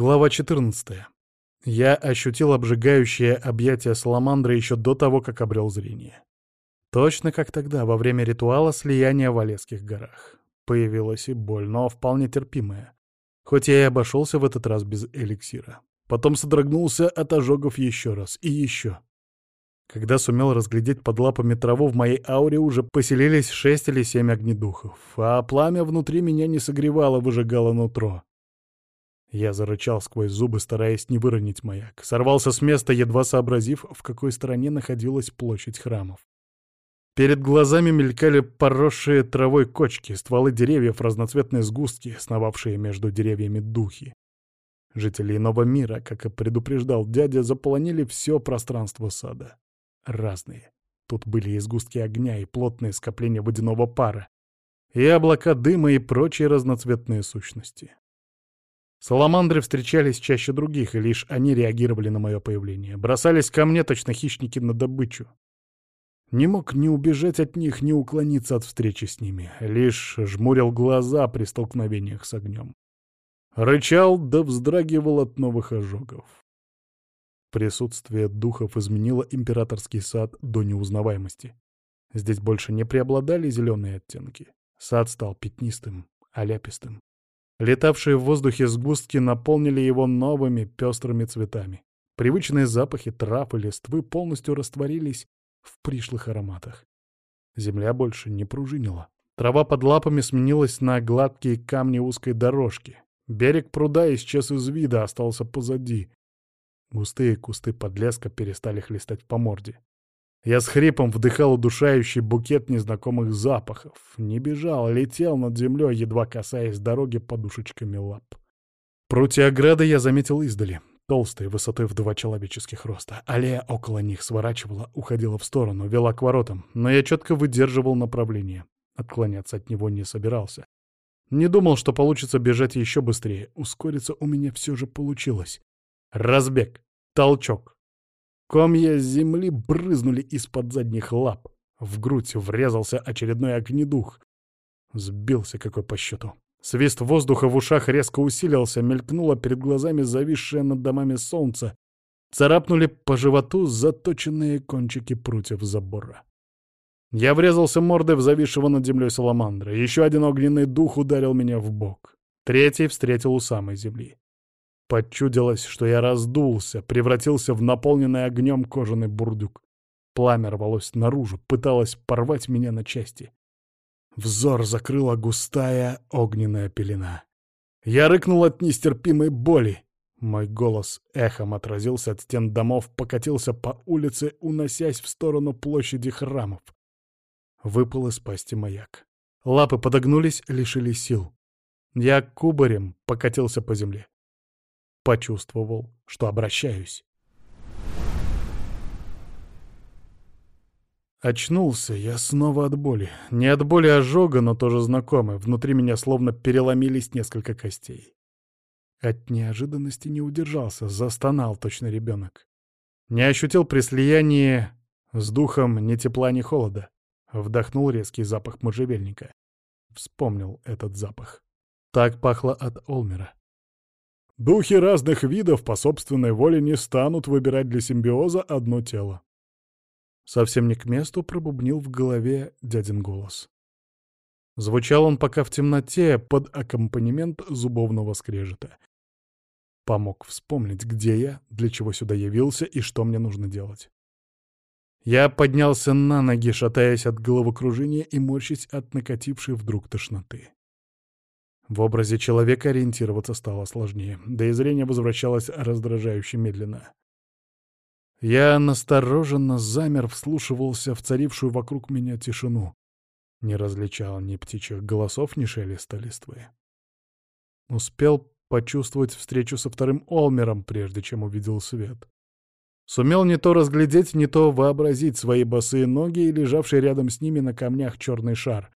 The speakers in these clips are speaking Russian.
Глава 14. Я ощутил обжигающее объятие саламандры еще до того, как обрел зрение. Точно как тогда, во время ритуала слияния в Олесских горах. Появилась и боль, но вполне терпимая. Хоть я и обошелся в этот раз без эликсира. Потом содрогнулся от ожогов еще раз и еще. Когда сумел разглядеть под лапами траву, в моей ауре уже поселились шесть или семь огнедухов, а пламя внутри меня не согревало, выжигало нутро. Я зарычал сквозь зубы, стараясь не выронить маяк. Сорвался с места, едва сообразив, в какой стороне находилась площадь храмов. Перед глазами мелькали поросшие травой кочки, стволы деревьев, разноцветные сгустки, сновавшие между деревьями духи. Жители иного мира, как и предупреждал дядя, заполонили все пространство сада. Разные. Тут были и сгустки огня, и плотные скопления водяного пара, и облака дыма, и прочие разноцветные сущности. Саламандры встречались чаще других, и лишь они реагировали на мое появление. Бросались ко мне точно хищники на добычу. Не мог ни убежать от них, ни уклониться от встречи с ними. Лишь жмурил глаза при столкновениях с огнем. Рычал да вздрагивал от новых ожогов. Присутствие духов изменило императорский сад до неузнаваемости. Здесь больше не преобладали зеленые оттенки. Сад стал пятнистым, оляпистым. Летавшие в воздухе сгустки наполнили его новыми пестрыми цветами. Привычные запахи трав и листвы полностью растворились в пришлых ароматах. Земля больше не пружинила. Трава под лапами сменилась на гладкие камни узкой дорожки. Берег пруда исчез из вида, остался позади. Густые кусты подлеска перестали хлестать по морде. Я с хрипом вдыхал удушающий букет незнакомых запахов. Не бежал, летел над землей, едва касаясь дороги подушечками лап. Прутья ограды я заметил издали. Толстые, высотой в два человеческих роста. Аллея около них сворачивала, уходила в сторону, вела к воротам, но я четко выдерживал направление. Отклоняться от него не собирался. Не думал, что получится бежать еще быстрее. Ускориться у меня все же получилось. Разбег. Толчок. Комья земли брызнули из-под задних лап. В грудь врезался очередной огнедух. Сбился какой по счету. Свист воздуха в ушах резко усилился, мелькнуло перед глазами зависшее над домами солнце. Царапнули по животу заточенные кончики прутьев забора. Я врезался мордой в зависшего над землей саламандра. Еще один огненный дух ударил меня в бок. Третий встретил у самой земли. Подчудилось, что я раздулся, превратился в наполненный огнем кожаный бурдюк. Пламя рвалось наружу, пыталось порвать меня на части. Взор закрыла густая огненная пелена. Я рыкнул от нестерпимой боли. Мой голос эхом отразился от стен домов, покатился по улице, уносясь в сторону площади храмов. Выпал из пасти маяк. Лапы подогнулись, лишили сил. Я кубарем покатился по земле почувствовал, что обращаюсь. Очнулся я снова от боли. Не от боли ожога, но тоже знакомый. Внутри меня словно переломились несколько костей. От неожиданности не удержался, застонал точно ребенок. Не ощутил при слиянии с духом ни тепла, ни холода. Вдохнул резкий запах можжевельника. Вспомнил этот запах. Так пахло от Олмера. Духи разных видов по собственной воле не станут выбирать для симбиоза одно тело. Совсем не к месту пробубнил в голове дядин голос. Звучал он пока в темноте под аккомпанемент зубовного скрежета. Помог вспомнить, где я, для чего сюда явился и что мне нужно делать. Я поднялся на ноги, шатаясь от головокружения и морщись от накатившей вдруг тошноты. В образе человека ориентироваться стало сложнее, да и зрение возвращалось раздражающе медленно. Я настороженно замер, вслушивался в царившую вокруг меня тишину. Не различал ни птичьих голосов, ни шелеста листвы. Успел почувствовать встречу со вторым Олмером, прежде чем увидел свет. Сумел не то разглядеть, не то вообразить свои босые ноги и лежавший рядом с ними на камнях черный шар.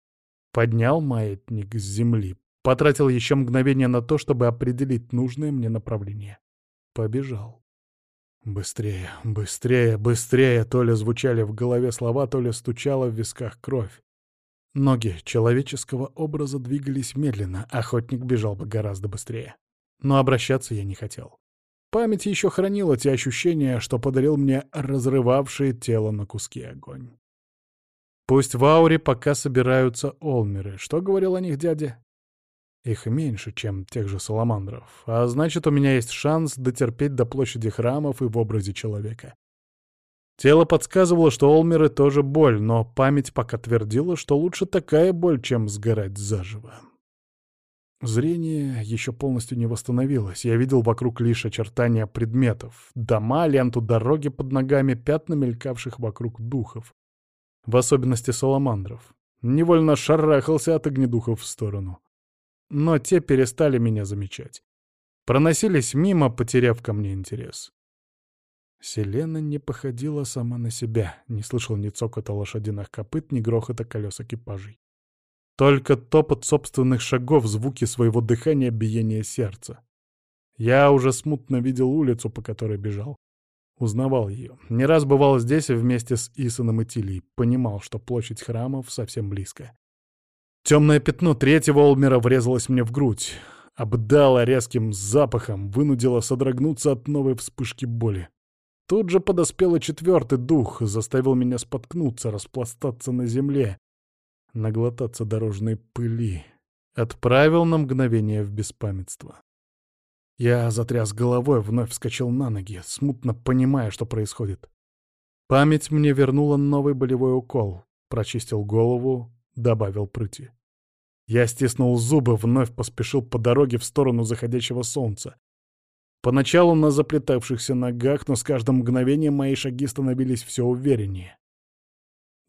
Поднял маятник с земли, Потратил еще мгновение на то, чтобы определить нужное мне направление. Побежал. Быстрее, быстрее, быстрее, то ли звучали в голове слова, то ли стучала в висках кровь. Ноги человеческого образа двигались медленно, охотник бежал бы гораздо быстрее. Но обращаться я не хотел. Память еще хранила те ощущения, что подарил мне разрывавший тело на куски огонь. Пусть в ауре пока собираются олмеры. Что говорил о них дядя? Их меньше, чем тех же саламандров. А значит, у меня есть шанс дотерпеть до площади храмов и в образе человека. Тело подсказывало, что олмеры тоже боль, но память пока твердила, что лучше такая боль, чем сгорать заживо. Зрение еще полностью не восстановилось. Я видел вокруг лишь очертания предметов. Дома, ленту дороги под ногами, пятна мелькавших вокруг духов. В особенности саламандров. Невольно шарахался от огнедухов в сторону. Но те перестали меня замечать. Проносились мимо, потеряв ко мне интерес. Селена не походила сама на себя, не слышал ни цокота лошадиных копыт, ни грохота колес экипажей. Только топот собственных шагов, звуки своего дыхания, биение сердца. Я уже смутно видел улицу, по которой бежал. Узнавал ее. Не раз бывал здесь вместе с Исоном и Тилией. Понимал, что площадь храмов совсем близко. Темное пятно третьего Олмера врезалось мне в грудь. Обдало резким запахом, вынудило содрогнуться от новой вспышки боли. Тут же подоспел и четвертый дух, заставил меня споткнуться, распластаться на земле, наглотаться дорожной пыли, отправил на мгновение в беспамятство. Я затряс головой, вновь вскочил на ноги, смутно понимая, что происходит. Память мне вернула новый болевой укол, прочистил голову, добавил прыти. Я стиснул зубы, вновь поспешил по дороге в сторону заходящего солнца. Поначалу на заплетавшихся ногах, но с каждым мгновением мои шаги становились все увереннее.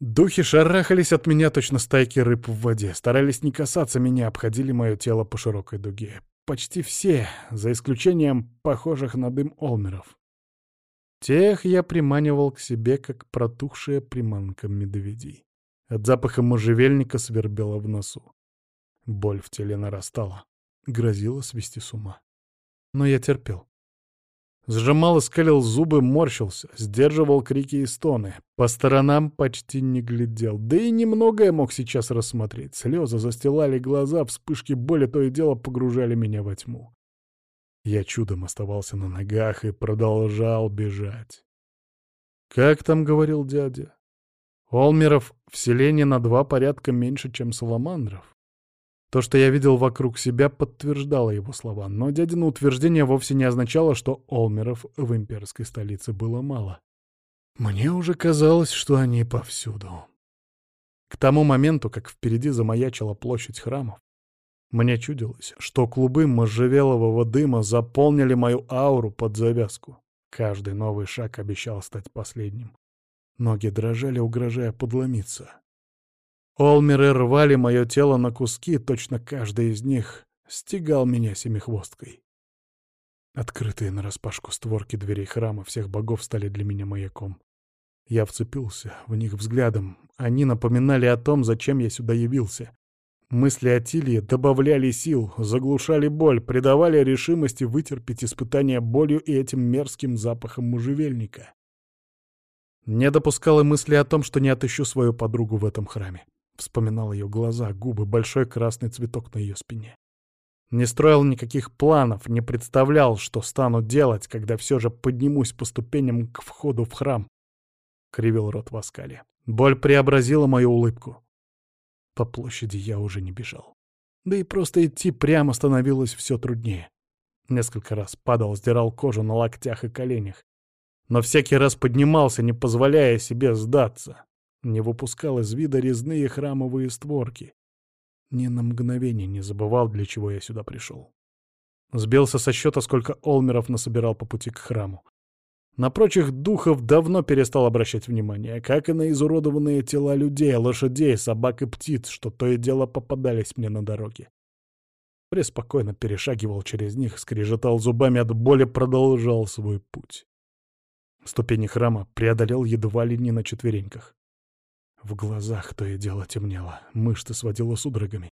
Духи шарахались от меня точно стайки рыб в воде, старались не касаться меня, обходили мое тело по широкой дуге. Почти все, за исключением похожих на дым олмеров. Тех я приманивал к себе, как протухшая приманка медведей. От запаха можжевельника свербело в носу. Боль в теле нарастала, грозила свести с ума. Но я терпел. Сжимал и скалил зубы, морщился, сдерживал крики и стоны. По сторонам почти не глядел. Да и немного я мог сейчас рассмотреть. Слезы застилали глаза, вспышки боли то и дело погружали меня во тьму. Я чудом оставался на ногах и продолжал бежать. Как там говорил дядя? Олмеров в селении на два порядка меньше, чем саламандров. То, что я видел вокруг себя, подтверждало его слова, но дядина утверждение вовсе не означало, что Олмеров в имперской столице было мало. Мне уже казалось, что они повсюду. К тому моменту, как впереди замаячила площадь храмов, мне чудилось, что клубы можжевелового дыма заполнили мою ауру под завязку. Каждый новый шаг обещал стать последним. Ноги дрожали, угрожая подломиться. Олмеры рвали мое тело на куски, точно каждый из них стегал меня семихвосткой. Открытые нараспашку створки дверей храма всех богов стали для меня маяком. Я вцепился в них взглядом. Они напоминали о том, зачем я сюда явился. Мысли о Тилии добавляли сил, заглушали боль, придавали решимости вытерпеть испытания болью и этим мерзким запахом можжевельника. Не допускал и мысли о том, что не отыщу свою подругу в этом храме. Вспоминал ее глаза, губы, большой красный цветок на ее спине. Не строил никаких планов, не представлял, что стану делать, когда все же поднимусь по ступеням к входу в храм. Кривил рот в оскале. Боль преобразила мою улыбку. По площади я уже не бежал. Да и просто идти прямо становилось все труднее. Несколько раз падал, сдирал кожу на локтях и коленях. Но всякий раз поднимался, не позволяя себе сдаться не выпускал из вида резные храмовые створки. Ни на мгновение не забывал, для чего я сюда пришел. Сбился со счета, сколько Олмеров насобирал по пути к храму. На прочих духов давно перестал обращать внимание, как и на изуродованные тела людей, лошадей, собак и птиц, что то и дело попадались мне на дороге. Преспокойно перешагивал через них, скрежетал зубами от боли, продолжал свой путь. Ступени храма преодолел едва ли не на четвереньках. В глазах то и дело темнело, мышцы сводило судорогами.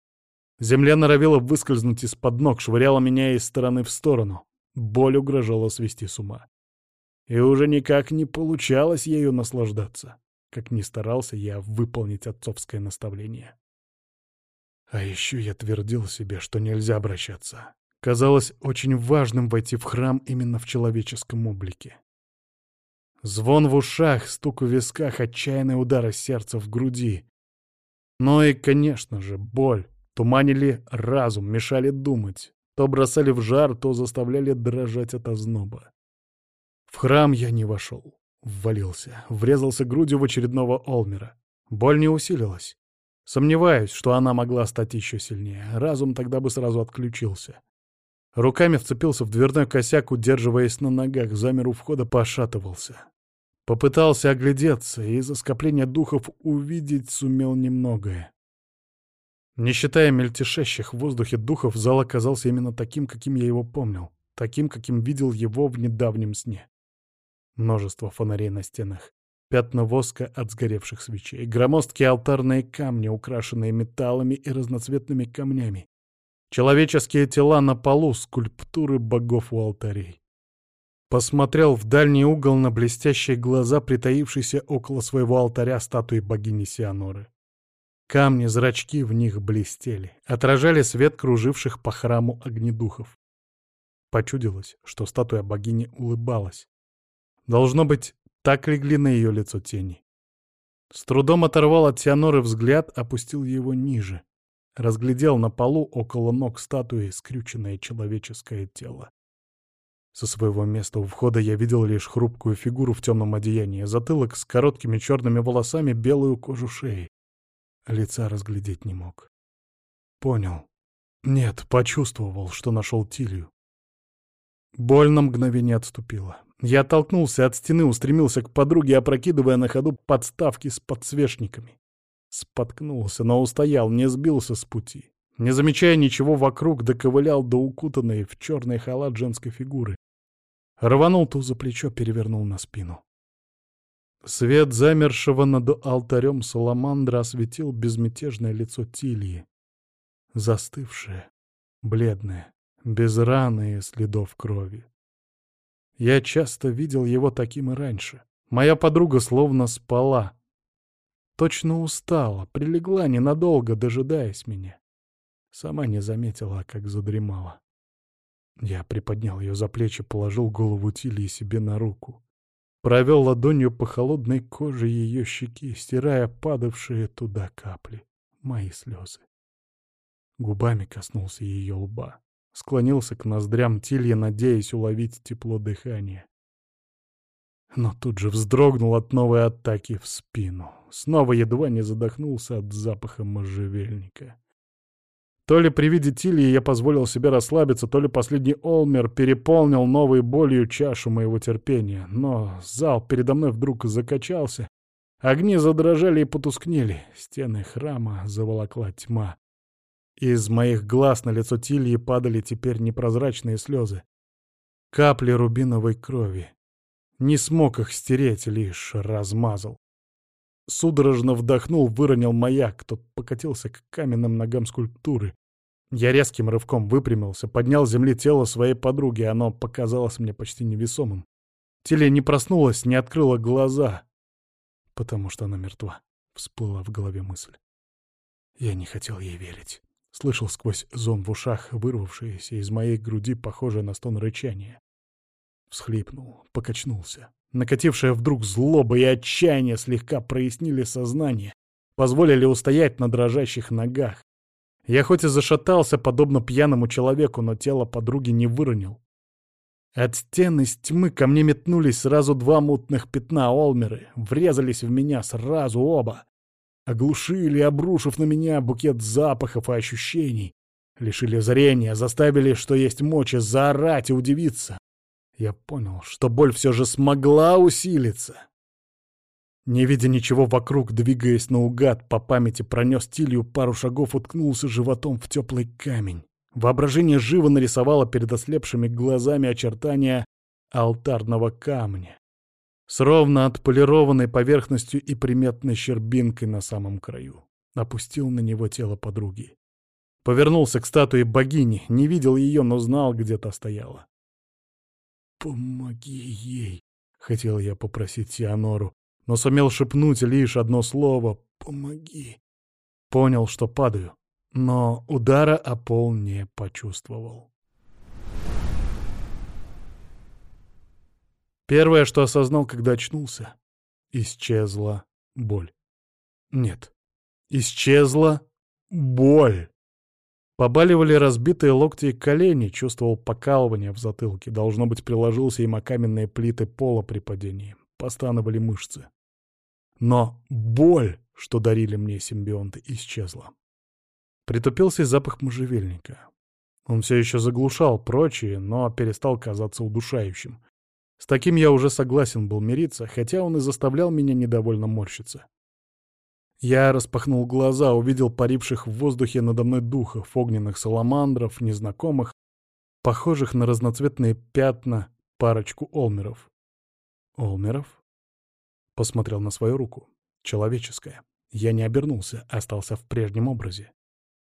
Земля норовила выскользнуть из-под ног, швыряла меня из стороны в сторону. Боль угрожала свести с ума. И уже никак не получалось ею наслаждаться, как ни старался я выполнить отцовское наставление. А еще я твердил себе, что нельзя обращаться. Казалось очень важным войти в храм именно в человеческом облике. Звон в ушах, стук в висках, отчаянные удары сердца в груди. Но и, конечно же, боль. Туманили разум, мешали думать. То бросали в жар, то заставляли дрожать от озноба. В храм я не вошел. Ввалился, врезался грудью в очередного Олмера. Боль не усилилась. Сомневаюсь, что она могла стать еще сильнее. Разум тогда бы сразу отключился. Руками вцепился в дверной косяк, удерживаясь на ногах, замер у входа, пошатывался. Попытался оглядеться, и из-за скопления духов увидеть сумел немногое. Не считая мельтешащих в воздухе духов, зал оказался именно таким, каким я его помнил, таким, каким видел его в недавнем сне. Множество фонарей на стенах, пятна воска от сгоревших свечей, громоздкие алтарные камни, украшенные металлами и разноцветными камнями, человеческие тела на полу, скульптуры богов у алтарей. Посмотрел в дальний угол на блестящие глаза, притаившиеся около своего алтаря статуи богини Сианоры. Камни, зрачки в них блестели, отражали свет круживших по храму огнедухов. Почудилось, что статуя богини улыбалась. Должно быть, так легли на ее лицо тени. С трудом оторвал от Сианоры взгляд, опустил его ниже. Разглядел на полу около ног статуи скрюченное человеческое тело. Со своего места у входа я видел лишь хрупкую фигуру в темном одеянии, затылок с короткими черными волосами, белую кожу шеи. Лица разглядеть не мог. Понял. Нет, почувствовал, что нашел Тилью. Боль на мгновение отступила. Я оттолкнулся от стены, устремился к подруге, опрокидывая на ходу подставки с подсвечниками. Споткнулся, но устоял, не сбился с пути. Не замечая ничего вокруг, доковылял до укутанной в черный халат женской фигуры. Рванул ту за плечо, перевернул на спину. Свет замершего над алтарем Саламандра осветил безмятежное лицо Тильи. Застывшее, бледное, без раны и следов крови. Я часто видел его таким и раньше. Моя подруга словно спала. Точно устала, прилегла ненадолго, дожидаясь меня. Сама не заметила, как задремала. Я приподнял ее за плечи, положил голову Тилии себе на руку. Провел ладонью по холодной коже ее щеки, стирая падавшие туда капли. Мои слезы. Губами коснулся ее лба. Склонился к ноздрям Тилья, надеясь уловить тепло дыхания. Но тут же вздрогнул от новой атаки в спину. Снова едва не задохнулся от запаха можжевельника. То ли при виде Тильи я позволил себе расслабиться, то ли последний Олмер переполнил новой болью чашу моего терпения. Но зал передо мной вдруг закачался. Огни задрожали и потускнели. Стены храма заволокла тьма. Из моих глаз на лицо Тильи падали теперь непрозрачные слезы. Капли рубиновой крови. Не смог их стереть, лишь размазал. Судорожно вдохнул, выронил маяк, тот покатился к каменным ногам скульптуры. Я резким рывком выпрямился, поднял с земли тело своей подруги, оно показалось мне почти невесомым. Теле не проснулась, не открыла глаза, потому что она мертва, всплыла в голове мысль. Я не хотел ей верить. Слышал сквозь зон в ушах вырвавшееся из моей груди, похожее на стон рычания. Всхлипнул, покачнулся. Накатившая вдруг злоба и отчаяние слегка прояснили сознание, позволили устоять на дрожащих ногах. Я хоть и зашатался, подобно пьяному человеку, но тело подруги не выронил. От стены из тьмы ко мне метнулись сразу два мутных пятна Олмеры, врезались в меня сразу оба. Оглушили, обрушив на меня букет запахов и ощущений. Лишили зрения, заставили, что есть мочи, заорать и удивиться. Я понял, что боль все же смогла усилиться. Не видя ничего вокруг, двигаясь наугад, по памяти пронес Тилью пару шагов, уткнулся животом в теплый камень. Воображение живо нарисовало перед ослепшими глазами очертания алтарного камня с ровно отполированной поверхностью и приметной щербинкой на самом краю. Опустил на него тело подруги. Повернулся к статуе богини, не видел ее, но знал, где та стояла. «Помоги ей!» — хотел я попросить Тианору, но сумел шепнуть лишь одно слово «Помоги!» Понял, что падаю, но удара о пол не почувствовал. Первое, что осознал, когда очнулся — исчезла боль. Нет, исчезла боль. Побаливали разбитые локти и колени, чувствовал покалывание в затылке. Должно быть, приложился им о каменные плиты пола при падении. Постановали мышцы. Но боль, что дарили мне симбионты, исчезла. Притупился запах можжевельника. Он все еще заглушал прочие, но перестал казаться удушающим. С таким я уже согласен был мириться, хотя он и заставлял меня недовольно морщиться. Я распахнул глаза, увидел паривших в воздухе надо мной духов, огненных саламандров, незнакомых, похожих на разноцветные пятна, парочку олмеров. Олмеров? Посмотрел на свою руку. Человеческая. Я не обернулся, остался в прежнем образе.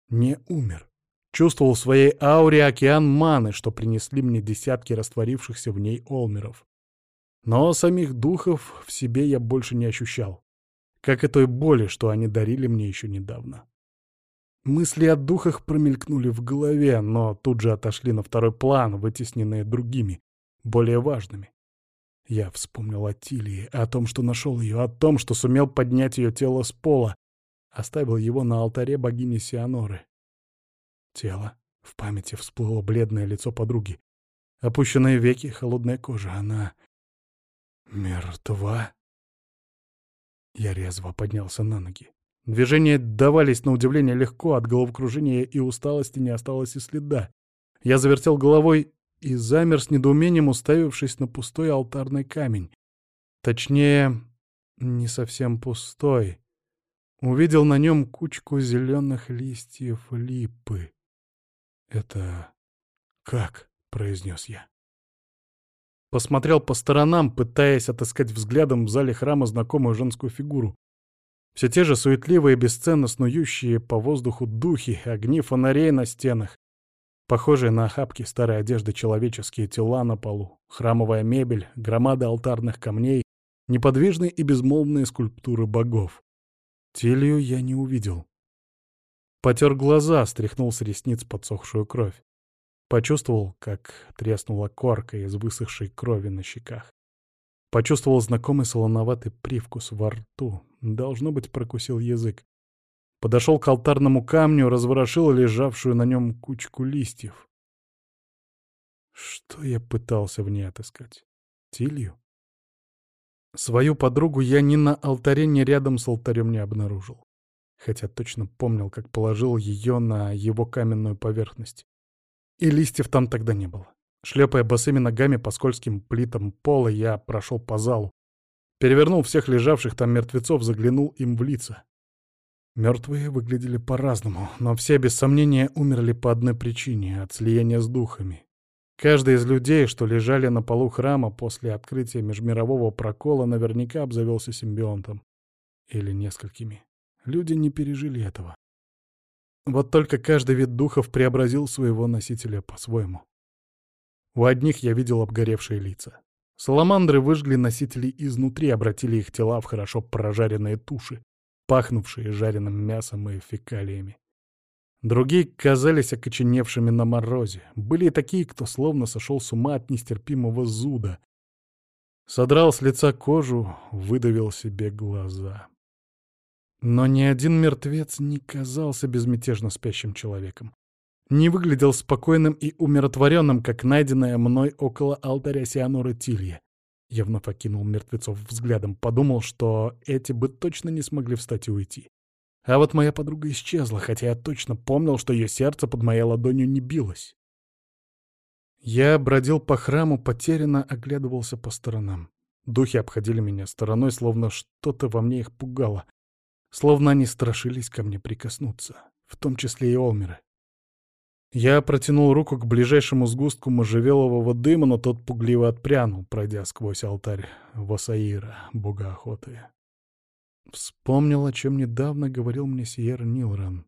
Не умер. Чувствовал в своей ауре океан маны, что принесли мне десятки растворившихся в ней олмеров. Но самих духов в себе я больше не ощущал как и той боли, что они дарили мне еще недавно. Мысли о духах промелькнули в голове, но тут же отошли на второй план, вытесненные другими, более важными. Я вспомнил о Тилии, о том, что нашел ее, о том, что сумел поднять ее тело с пола, оставил его на алтаре богини Сианоры. Тело. В памяти всплыло бледное лицо подруги. Опущенные веки, холодная кожа. Она мертва. Я резво поднялся на ноги. Движения давались на удивление легко, от головокружения и усталости не осталось и следа. Я завертел головой и замер с недоумением, уставившись на пустой алтарный камень. Точнее, не совсем пустой. Увидел на нем кучку зеленых листьев липы. «Это как?» — произнес я. Посмотрел по сторонам, пытаясь отыскать взглядом в зале храма знакомую женскую фигуру. Все те же суетливые, бесценно снующие по воздуху духи, огни фонарей на стенах, похожие на охапки старой одежды человеческие тела на полу, храмовая мебель, громады алтарных камней, неподвижные и безмолвные скульптуры богов. Телью я не увидел. Потер глаза, стряхнул с ресниц подсохшую кровь. Почувствовал, как треснула корка из высохшей крови на щеках. Почувствовал знакомый солоноватый привкус во рту. Должно быть, прокусил язык. Подошел к алтарному камню, разворошил лежавшую на нем кучку листьев. Что я пытался в ней отыскать? Тилью? Свою подругу я ни на алтаре, ни рядом с алтарем не обнаружил. Хотя точно помнил, как положил ее на его каменную поверхность. И листьев там тогда не было. Шлепая босыми ногами по скользким плитам пола, я прошел по залу. Перевернул всех лежавших там мертвецов, заглянул им в лица. Мертвые выглядели по-разному, но все без сомнения умерли по одной причине — от слияния с духами. Каждый из людей, что лежали на полу храма после открытия межмирового прокола, наверняка обзавелся симбионтом. Или несколькими. Люди не пережили этого. Вот только каждый вид духов преобразил своего носителя по-своему. У одних я видел обгоревшие лица. Саламандры выжгли носителей изнутри, обратили их тела в хорошо прожаренные туши, пахнувшие жареным мясом и фекалиями. Другие казались окоченевшими на морозе. Были и такие, кто словно сошел с ума от нестерпимого зуда. Содрал с лица кожу, выдавил себе глаза. Но ни один мертвец не казался безмятежно спящим человеком. Не выглядел спокойным и умиротворенным, как найденная мной около алтаря Сианоры Тилья. Я вновь окинул мертвецов взглядом, подумал, что эти бы точно не смогли встать и уйти. А вот моя подруга исчезла, хотя я точно помнил, что ее сердце под моей ладонью не билось. Я бродил по храму, потерянно оглядывался по сторонам. Духи обходили меня стороной, словно что-то во мне их пугало. Словно они страшились ко мне прикоснуться, в том числе и Олмеры. Я протянул руку к ближайшему сгустку можжевелового дыма, но тот пугливо отпрянул, пройдя сквозь алтарь Васаира, бога охоты. Вспомнил, о чем недавно говорил мне Сиер Нилран.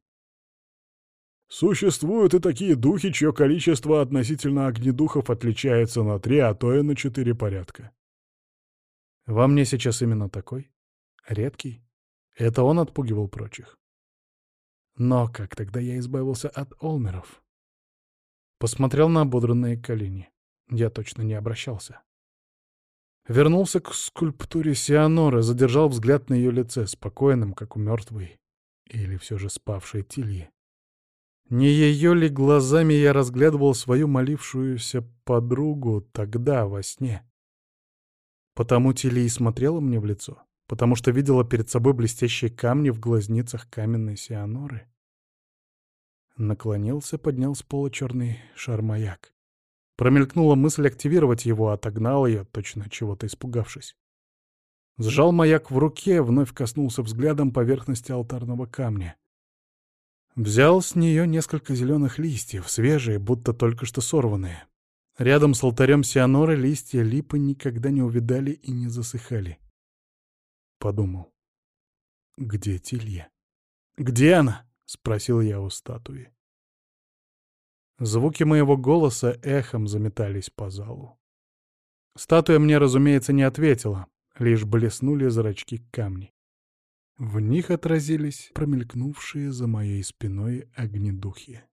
Существуют и такие духи, чье количество относительно огнедухов отличается на три, а то и на четыре порядка. Во мне сейчас именно такой? Редкий? Это он отпугивал прочих. Но как тогда я избавился от Олмеров? Посмотрел на ободранные колени. Я точно не обращался. Вернулся к скульптуре Сианоры, задержал взгляд на ее лице, спокойным, как у мертвой или все же спавшей Тильи. Не ее ли глазами я разглядывал свою молившуюся подругу тогда, во сне? Потому Тильи смотрела мне в лицо, потому что видела перед собой блестящие камни в глазницах каменной Сианоры. Наклонился, поднял с пола черный шар-маяк. Промелькнула мысль активировать его, отогнал ее, точно чего-то испугавшись. Сжал маяк в руке, вновь коснулся взглядом поверхности алтарного камня. Взял с нее несколько зеленых листьев, свежие, будто только что сорванные. Рядом с алтарем Сианоры листья липы никогда не увидали и не засыхали. Подумал. Где Тилья? Где она? — спросил я у статуи. Звуки моего голоса эхом заметались по залу. Статуя мне, разумеется, не ответила, лишь блеснули зрачки камней. В них отразились промелькнувшие за моей спиной огнедухи.